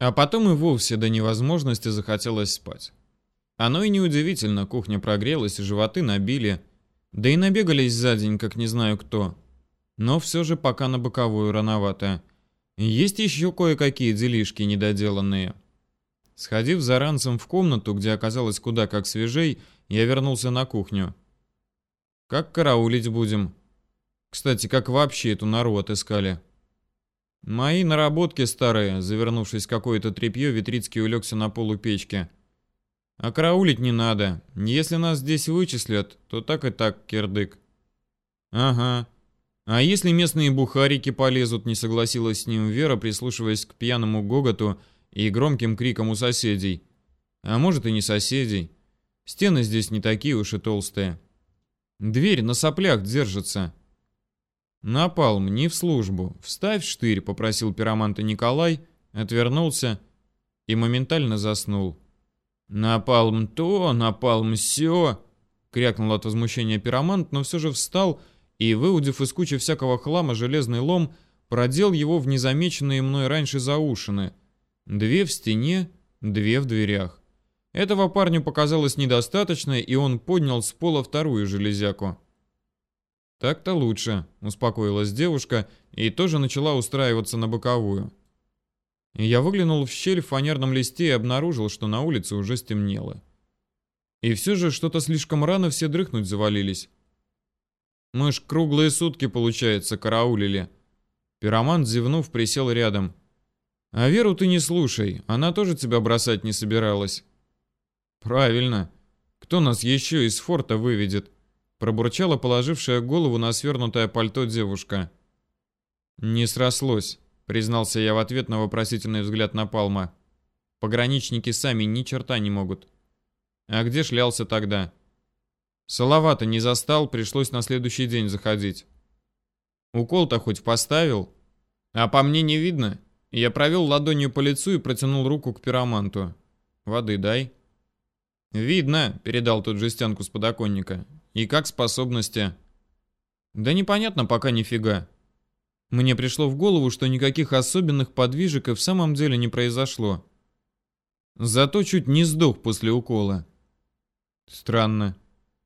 А потом и вовсе до невозможности захотелось спать. Оно и неудивительно, кухня прогрелась, и животы набили, да и набегались за день, как не знаю кто. Но все же пока на боковую рановато. Есть еще кое-какие делишки недоделанные. Сходив за ранцем в комнату, где оказалось куда как свежей, я вернулся на кухню. Как караулить будем? Кстати, как вообще эту нору отыскали? Мои наработки старые, завернувшись в какое-то тряпье, Витрицкий улегся на полу печки. А караулить не надо. Если нас здесь вычислят, то так и так кирдык. Ага. А если местные бухарики полезут, не согласилась с ним Вера, прислушиваясь к пьяному гоготу и громким крикам у соседей. А может и не соседей. Стены здесь не такие уж и толстые. Дверь на соплях держится. «Напалм, не в службу. Вставь штырь», — попросил пироманта Николай, отвернулся и моментально заснул. «Напалм то, напалм сё», — крякнул от возмущения пиромант, но все же встал и, выудив из кучи всякого хлама железный лом, продел его в незамеченные мной раньше заушины. Две в стене, две в дверях. Этого парню показалось недостаточно, и он поднял с пола вторую железяку. «Так-то лучше», — успокоилась девушка и тоже начала устраиваться на боковую. Я выглянул в щель в фанерном листе и обнаружил, что на улице уже стемнело. И все же что-то слишком рано все дрыхнуть завалились. Мы ж круглые сутки, получается, караулили. Пиромант, зевнув, присел рядом. А Веру ты не слушай, она тоже тебя бросать не собиралась. Правильно. Кто нас еще из форта выведет? Пробурчала положившая голову на свернутое пальто девушка. «Не срослось», — признался я в ответ на вопросительный взгляд на Палма. «Пограничники сами ни черта не могут». «А где шлялся тогда?» «Салавата не застал, пришлось на следующий день заходить». «Укол-то хоть поставил?» «А по мне не видно?» Я провел ладонью по лицу и протянул руку к пироманту. «Воды дай». «Видно», — передал тут жестянку с подоконника. И как способности? Да непонятно пока нифига. Мне пришло в голову, что никаких особенных подвижек и в самом деле не произошло. Зато чуть не сдох после укола. Странно.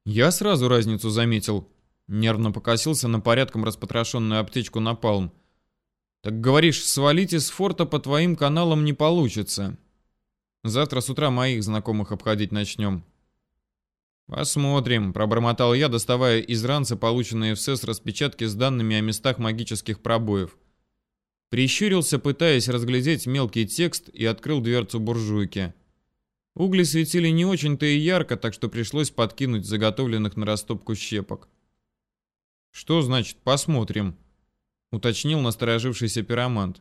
Я сразу разницу заметил. Нервно покосился на порядком распотрошенную аптечку на палм. Так говоришь, свалить из форта по твоим каналам не получится. Завтра с утра моих знакомых обходить начнем. «Посмотрим», — пробормотал я, доставая из ранца полученные в СЭС распечатки с данными о местах магических пробоев. Прищурился, пытаясь разглядеть мелкий текст, и открыл дверцу буржуйки. Угли светили не очень-то и ярко, так что пришлось подкинуть заготовленных на растопку щепок. «Что значит «посмотрим»?» — уточнил насторожившийся пиромант.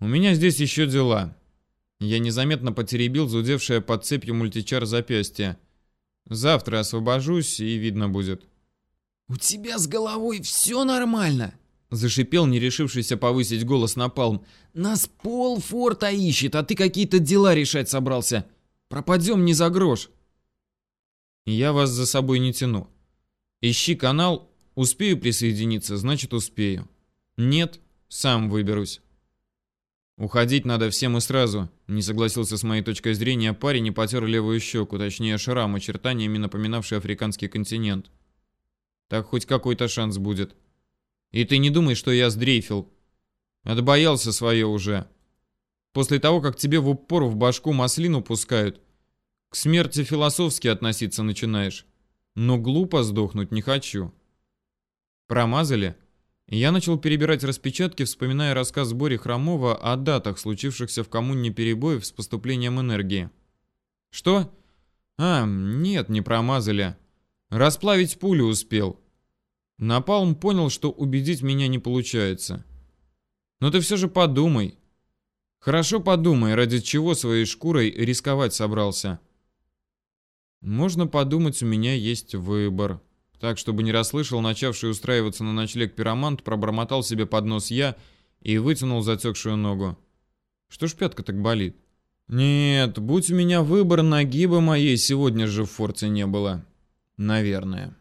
«У меня здесь еще дела». Я незаметно потеребил зудевшее под цепью мультичар запястье. Завтра освобожусь, и видно будет. «У тебя с головой все нормально?» Зашипел, не решившийся повысить голос на палм. «Нас пол форта ищет, а ты какие-то дела решать собрался. Пропадем не за грош». «Я вас за собой не тяну. Ищи канал, успею присоединиться, значит успею. Нет, сам выберусь». «Уходить надо всем и сразу», — не согласился с моей точкой зрения парень и потер левую щеку, точнее шрам, очертаниями напоминавший африканский континент. «Так хоть какой-то шанс будет. И ты не думай, что я сдрейфил. Отбоялся свое уже. После того, как тебе в упор в башку маслину пускают, к смерти философски относиться начинаешь. Но глупо сдохнуть не хочу». «Промазали?» Я начал перебирать распечатки, вспоминая рассказ Бори Хромова о датах, случившихся в коммуне перебоев с поступлением энергии. Что? А, нет, не промазали. Расплавить пулю успел. Напалм понял, что убедить меня не получается. Но ты все же подумай. Хорошо подумай, ради чего своей шкурой рисковать собрался. Можно подумать, у меня есть выбор. Так, чтобы не расслышал начавший устраиваться на ночлег пиромант, пробормотал себе под нос я и вытянул затекшую ногу. Что ж пятка так болит? Нет, будь у меня выбор, ноги бы моей сегодня же в форте не было. Наверное.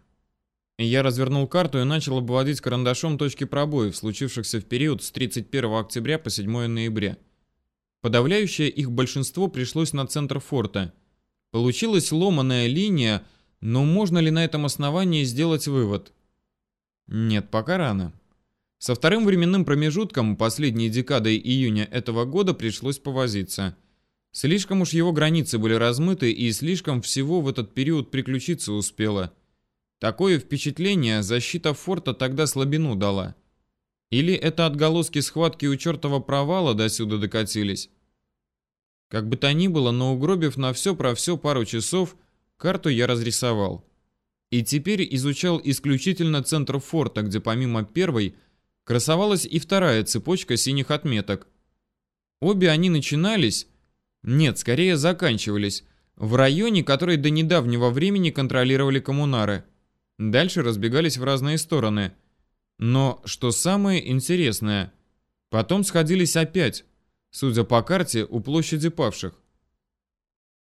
Я развернул карту и начал обводить карандашом точки пробоев, случившихся в период с 31 октября по 7 ноября. Подавляющее их большинство пришлось на центр форта. Получилась ломаная линия, но можно ли на этом основании сделать вывод? Нет, пока рано. Со вторым временным промежутком, последней декадой июня этого года, пришлось повозиться. Слишком уж его границы были размыты, и слишком всего в этот период приключиться успело. Такое впечатление защита форта тогда слабину дала. Или это отголоски схватки у чертова провала до сюда докатились? Как бы то ни было, но угробив на все про все пару часов, карту я разрисовал. И теперь изучал исключительно центр форта, где помимо первой красовалась и вторая цепочка синих отметок. Обе они начинались, нет, скорее заканчивались, в районе, который до недавнего времени контролировали коммунары. Дальше разбегались в разные стороны. Но, что самое интересное, потом сходились опять, судя по карте, у площади павших.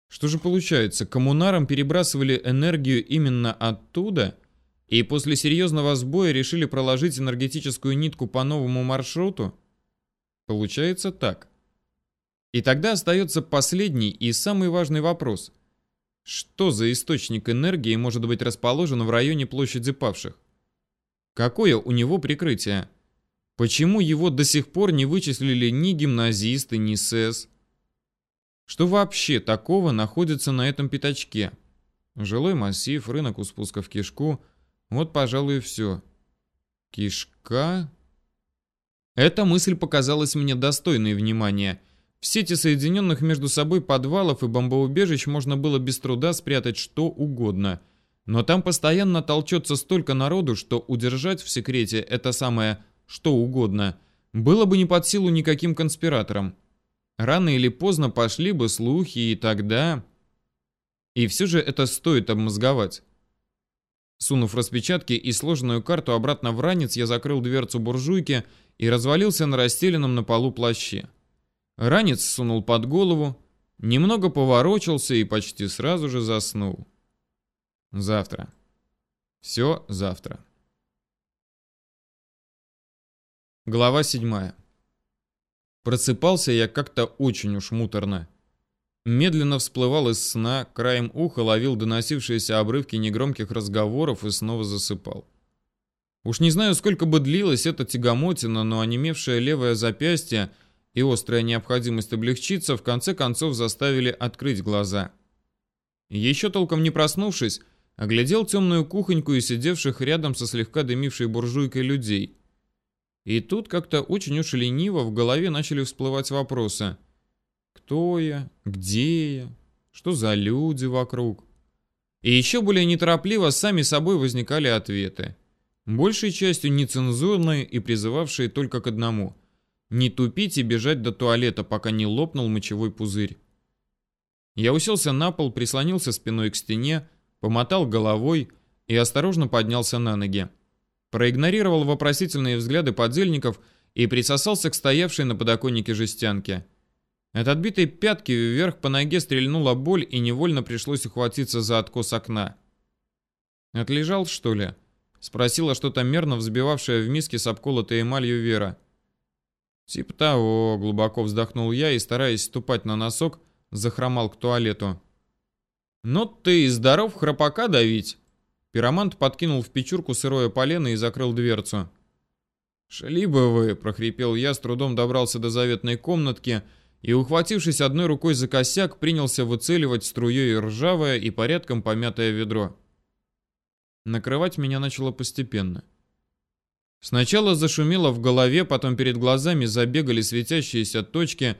Что же получается, коммунарам перебрасывали энергию именно оттуда, и после серьезного сбоя решили проложить энергетическую нитку по новому маршруту? Получается так. И тогда остается последний и самый важный вопрос. Что за источник энергии может быть расположен в районе площади павших? Какое у него прикрытие? Почему его до сих пор не вычислили ни гимназисты, ни СЭС? Что вообще такого находится на этом пятачке? Жилой массив, рынок у спуска в кишку. Вот, пожалуй, и все. Кишка? Эта мысль показалась мне достойной внимания – в сети соединенных между собой подвалов и бомбоубежищ можно было без труда спрятать что угодно. Но там постоянно толчется столько народу, что удержать в секрете это самое «что угодно» было бы не под силу никаким конспираторам. Рано или поздно пошли бы слухи, и тогда... И все же это стоит обмозговать. Сунув распечатки и сложенную карту обратно в ранец, я закрыл дверцу буржуйки и развалился на расстеленном на полу плаще. Ранец сунул под голову, немного поворочился и почти сразу же заснул. Завтра. Все завтра. Глава седьмая. Просыпался я как-то очень уж муторно. Медленно всплывал из сна, краем уха ловил доносившиеся обрывки негромких разговоров и снова засыпал. Уж не знаю, сколько бы длилась эта тягомотина, но онемевшее левое запястье — и острая необходимость облегчиться в конце концов заставили открыть глаза. Еще толком не проснувшись, оглядел темную кухоньку и сидевших рядом со слегка дымившей буржуйкой людей. И тут как-то очень уж лениво в голове начали всплывать вопросы. Кто я? Где я? Что за люди вокруг? И еще более неторопливо сами собой возникали ответы. Большей частью нецензурные и призывавшие только к одному – не тупить и бежать до туалета, пока не лопнул мочевой пузырь. Я уселся на пол, прислонился спиной к стене, помотал головой и осторожно поднялся на ноги. Проигнорировал вопросительные взгляды подельников и присосался к стоявшей на подоконнике жестянке. От отбитой пятки вверх по ноге стрельнула боль и невольно пришлось ухватиться за откос окна. «Отлежал, что ли?» — спросила что-то мерно взбивавшая в миске с обколотой эмалью Вера. «Типа того», — глубоко вздохнул я и, стараясь ступать на носок, захромал к туалету. «Ну ты здоров храпака давить!» Пиромант подкинул в печурку сырое полено и закрыл дверцу. «Шли бы вы!» — прохрипел я, с трудом добрался до заветной комнатки и, ухватившись одной рукой за косяк, принялся выцеливать струей ржавое и порядком помятое ведро. Накрывать меня начало постепенно. — Сначала зашумело в голове, потом перед глазами забегали светящиеся точки,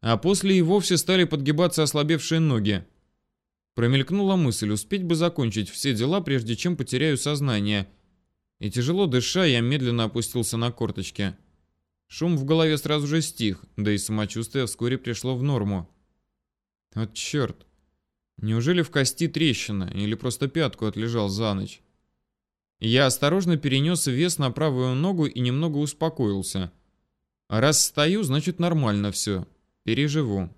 а после и вовсе стали подгибаться ослабевшие ноги. Промелькнула мысль, успеть бы закончить все дела, прежде чем потеряю сознание. И тяжело дыша, я медленно опустился на корточки. Шум в голове сразу же стих, да и самочувствие вскоре пришло в норму. Вот черт. Неужели в кости трещина, или просто пятку отлежал за ночь? Я осторожно перенес вес на правую ногу и немного успокоился. Раз стою, значит нормально все. Переживу.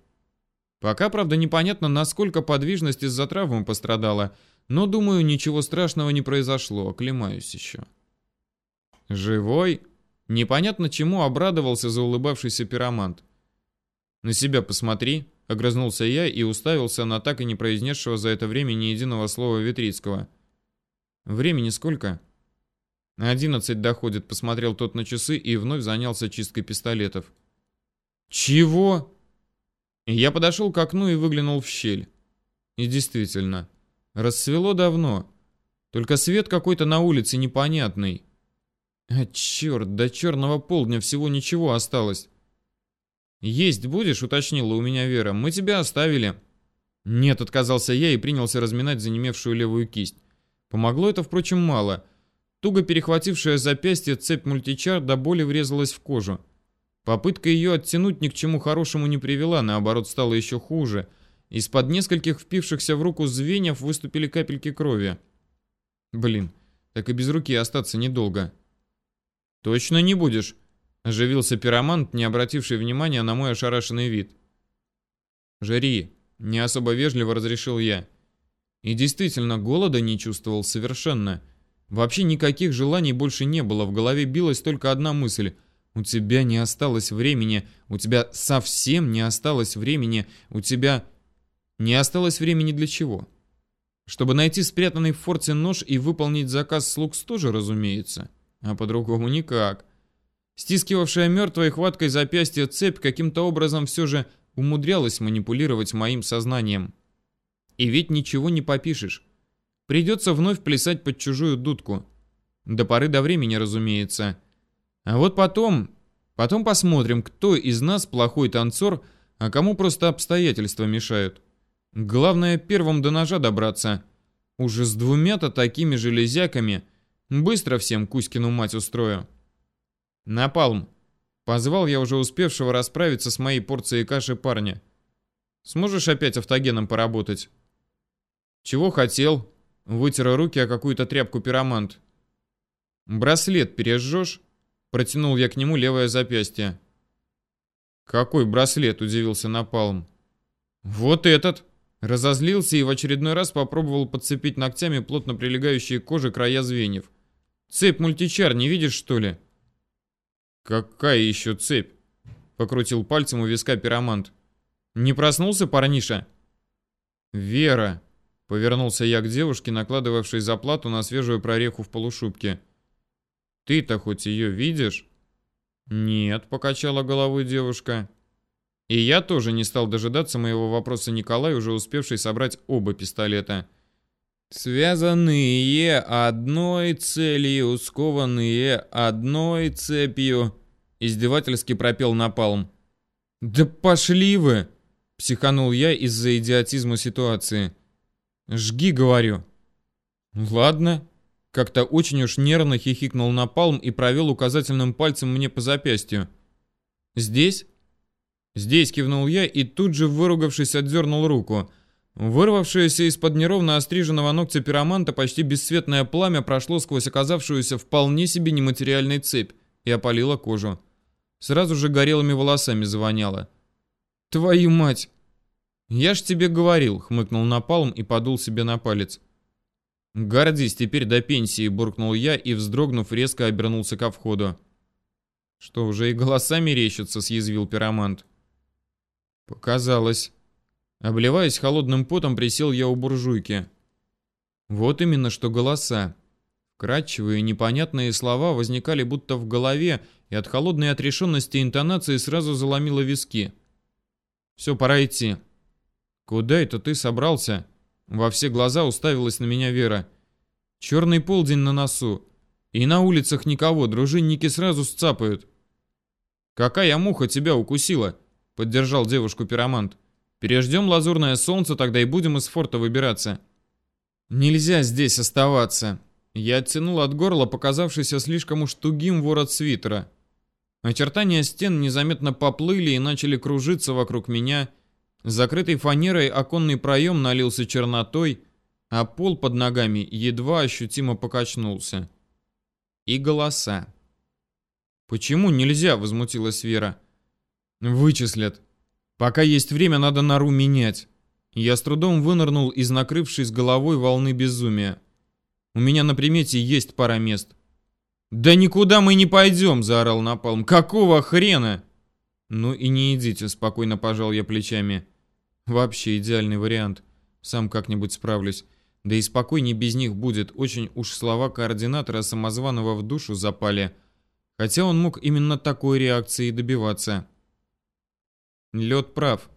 Пока, правда, непонятно, насколько подвижность из-за травмы пострадала, но, думаю, ничего страшного не произошло, оклемаюсь еще. Живой? Непонятно чему обрадовался заулыбавшийся пиромант. На себя посмотри, огрызнулся я и уставился на так и не произнесшего за это время ни единого слова Витрицкого. Времени сколько? Одиннадцать доходит, посмотрел тот на часы и вновь занялся чисткой пистолетов. Чего? Я подошел к окну и выглянул в щель. И действительно, рассвело давно. Только свет какой-то на улице непонятный. А черт, до черного полдня всего ничего осталось. «Есть будешь?» — уточнила у меня Вера. «Мы тебя оставили». «Нет», — отказался я и принялся разминать занемевшую левую кисть. Помогло это, впрочем, мало. Туго перехватившая запястье цепь мультичар до боли врезалась в кожу. Попытка ее оттянуть ни к чему хорошему не привела, наоборот, стало еще хуже. Из-под нескольких впившихся в руку звеньев выступили капельки крови. Блин, так и без руки остаться недолго. «Точно не будешь?» — оживился пиромант, не обративший внимания на мой ошарашенный вид. «Жри», — не особо вежливо разрешил я. И действительно, голода не чувствовал совершенно. Вообще никаких желаний больше не было, в голове билась только одна мысль. У тебя не осталось времени, у тебя совсем не осталось времени, у тебя... Не осталось времени для чего? Чтобы найти спрятанный в форте нож и выполнить заказ слуг тоже, разумеется. А по-другому никак. Стискивавшая мертвой хваткой запястье цепь каким-то образом все же умудрялась манипулировать моим сознанием. И ведь ничего не попишешь. Придется вновь плясать под чужую дудку. До поры до времени, разумеется. А вот потом... Потом посмотрим, кто из нас плохой танцор, а кому просто обстоятельства мешают. Главное, первым до ножа добраться. Уже с двумя-то такими железяками быстро всем Кузькину мать устрою. «Напалм!» Позвал я уже успевшего расправиться с моей порцией каши парня. «Сможешь опять автогеном поработать?» «Чего хотел?» Вытер руки о какую-то тряпку пиромант. «Браслет пережжешь?» Протянул я к нему левое запястье. «Какой браслет?» – удивился Напалм. «Вот этот!» Разозлился и в очередной раз попробовал подцепить ногтями плотно прилегающие к коже края звеньев. «Цепь мультичар не видишь, что ли?» «Какая еще цепь?» — покрутил пальцем у виска пиромант. «Не проснулся парниша?» «Вера!» — повернулся я к девушке, накладывавшей заплату на свежую прореху в полушубке. «Ты-то хоть ее видишь?» «Нет», — покачала головой девушка. И я тоже не стал дожидаться моего вопроса Николай, уже успевший собрать оба пистолета. «Связанные одной целью, скованные одной цепью», — издевательски пропел Напалм. «Да пошли вы!» — психанул я из-за идиотизма ситуации. «Жги, говорю». «Ладно». Как-то очень уж нервно хихикнул Напалм и провел указательным пальцем мне по запястью. «Здесь?» «Здесь», — кивнул я и тут же, выругавшись, отдернул руку. Вырвавшееся из-под неровно остриженного ногтя пироманта почти бесцветное пламя прошло сквозь оказавшуюся вполне себе нематериальной цепь и опалило кожу. Сразу же горелыми волосами завоняло. «Твою мать!» «Я ж тебе говорил», — хмыкнул Напалм и подул себе на палец. «Гордись теперь до пенсии», — буркнул я и, вздрогнув, резко обернулся ко входу. «Что, уже и голосами рещутся?» — съязвил пиромант. «Показалось». Обливаясь холодным потом, присел я у буржуйки. Вот именно что голоса. Кратчевые, непонятные слова возникали будто в голове, и от холодной отрешенности интонации сразу заломило виски. «Все, пора идти». «Куда это ты собрался?» Во все глаза уставилась на меня Вера. «Черный полдень на носу. И на улицах никого, дружинники сразу сцапают». «Какая муха тебя укусила?» Поддержал девушку пиромант. Переждем лазурное солнце, тогда и будем из форта выбираться. Нельзя здесь оставаться. Я оттянул от горла показавшийся слишком уж тугим ворот свитера. Очертания стен незаметно поплыли и начали кружиться вокруг меня. Закрытый фанерой оконный проем налился чернотой, а пол под ногами едва ощутимо покачнулся. И голоса. «Почему нельзя?» — возмутилась Вера. «Вычислят», Пока есть время, надо нору менять. Я с трудом вынырнул из накрывшей с головой волны безумия. У меня на примете есть пара мест. «Да никуда мы не пойдем!» – заорал Напалм. «Какого хрена?» Ну и не идите, спокойно пожал я плечами. Вообще идеальный вариант. Сам как-нибудь справлюсь. Да и спокойней без них будет. Очень уж слова координатора самозваного в душу запали. Хотя он мог именно такой реакции добиваться. Лед прав.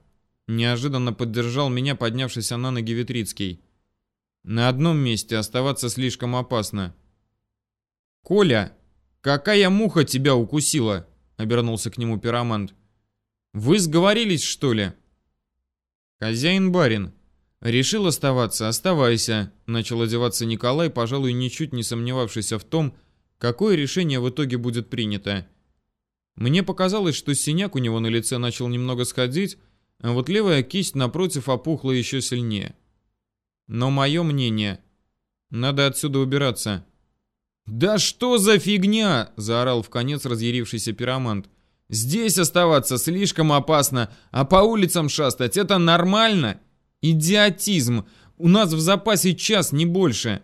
Неожиданно поддержал меня поднявшийся на ноги Витрицкий. На одном месте оставаться слишком опасно. «Коля, какая муха тебя укусила?» — обернулся к нему пиромант. «Вы сговорились, что ли?» «Хозяин-барин, решил оставаться, оставайся», — начал одеваться Николай, пожалуй, ничуть не сомневавшийся в том, какое решение в итоге будет принято. Мне показалось, что синяк у него на лице начал немного сходить, а вот левая кисть напротив опухла еще сильнее. Но мое мнение, надо отсюда убираться. «Да что за фигня!» – заорал в конец разъярившийся пиромант. «Здесь оставаться слишком опасно, а по улицам шастать – это нормально? Идиотизм! У нас в запасе час, не больше!»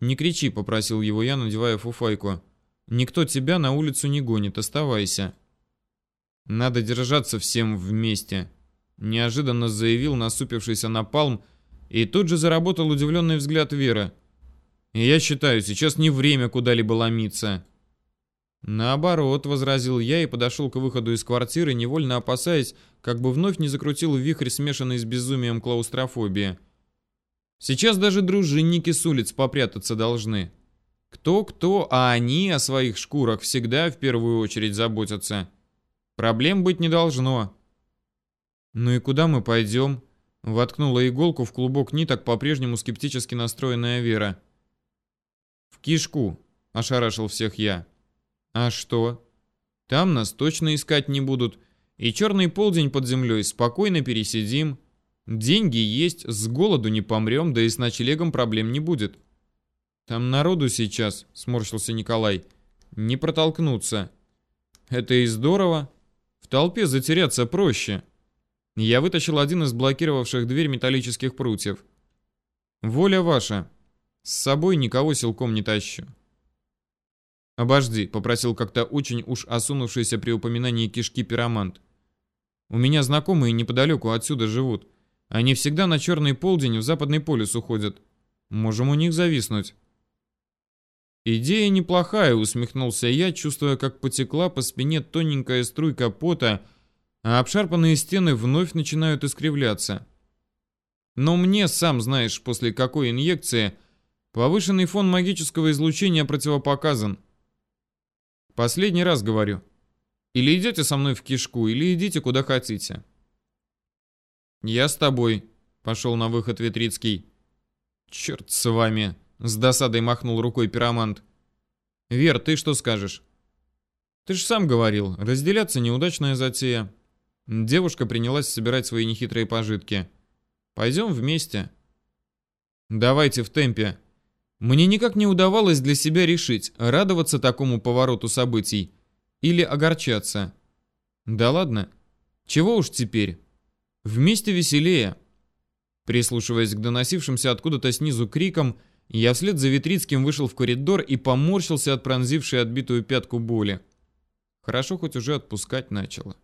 «Не кричи», – попросил его я, надевая фуфайку. «Никто тебя на улицу не гонит, оставайся». «Надо держаться всем вместе», – неожиданно заявил насупившийся напалм, и тут же заработал удивленный взгляд Веры. Я считаю, сейчас не время куда-либо ломиться. Наоборот, возразил я и подошел к выходу из квартиры, невольно опасаясь, как бы вновь не закрутил вихрь, смешанный с безумием клаустрофобии. Сейчас даже дружинники с улиц попрятаться должны. Кто-кто, а они о своих шкурах всегда в первую очередь заботятся. Проблем быть не должно. Ну и куда мы пойдем? Воткнула иголку в клубок ниток по-прежнему скептически настроенная Вера. «В кишку», — ошарашил всех я. «А что? Там нас точно искать не будут, и черный полдень под землей спокойно пересидим. Деньги есть, с голоду не помрем, да и с ночлегом проблем не будет». «Там народу сейчас», — сморщился Николай, — «не протолкнуться». «Это и здорово. В толпе затеряться проще». Я вытащил один из блокировавших дверь металлических прутьев. «Воля ваша. С собой никого силком не тащу. «Обожди», — попросил как-то очень уж осунувшийся при упоминании кишки пиромант. «У меня знакомые неподалеку отсюда живут. Они всегда на черный полдень в западный полюс уходят. Можем у них зависнуть». «Идея неплохая», — усмехнулся я, чувствуя, как потекла по спине тоненькая струйка пота, а обшарпанные стены вновь начинают искривляться. Но мне, сам знаешь, после какой инъекции — Повышенный фон магического излучения противопоказан. Последний раз говорю. Или идете со мной в кишку, или идите куда хотите. Я с тобой, пошел на выход Ветрицкий. Черт с вами, с досадой махнул рукой пиромант. Вер, ты что скажешь? Ты же сам говорил, разделяться неудачная затея. Девушка принялась собирать свои нехитрые пожитки. Пойдем вместе. Давайте в темпе, мне никак не удавалось для себя решить, радоваться такому повороту событий или огорчаться. Да ладно, чего уж теперь. Вместе веселее. Прислушиваясь к доносившимся откуда-то снизу крикам, я вслед за Витрицким вышел в коридор и поморщился от пронзившей отбитую пятку боли. Хорошо хоть уже отпускать начало.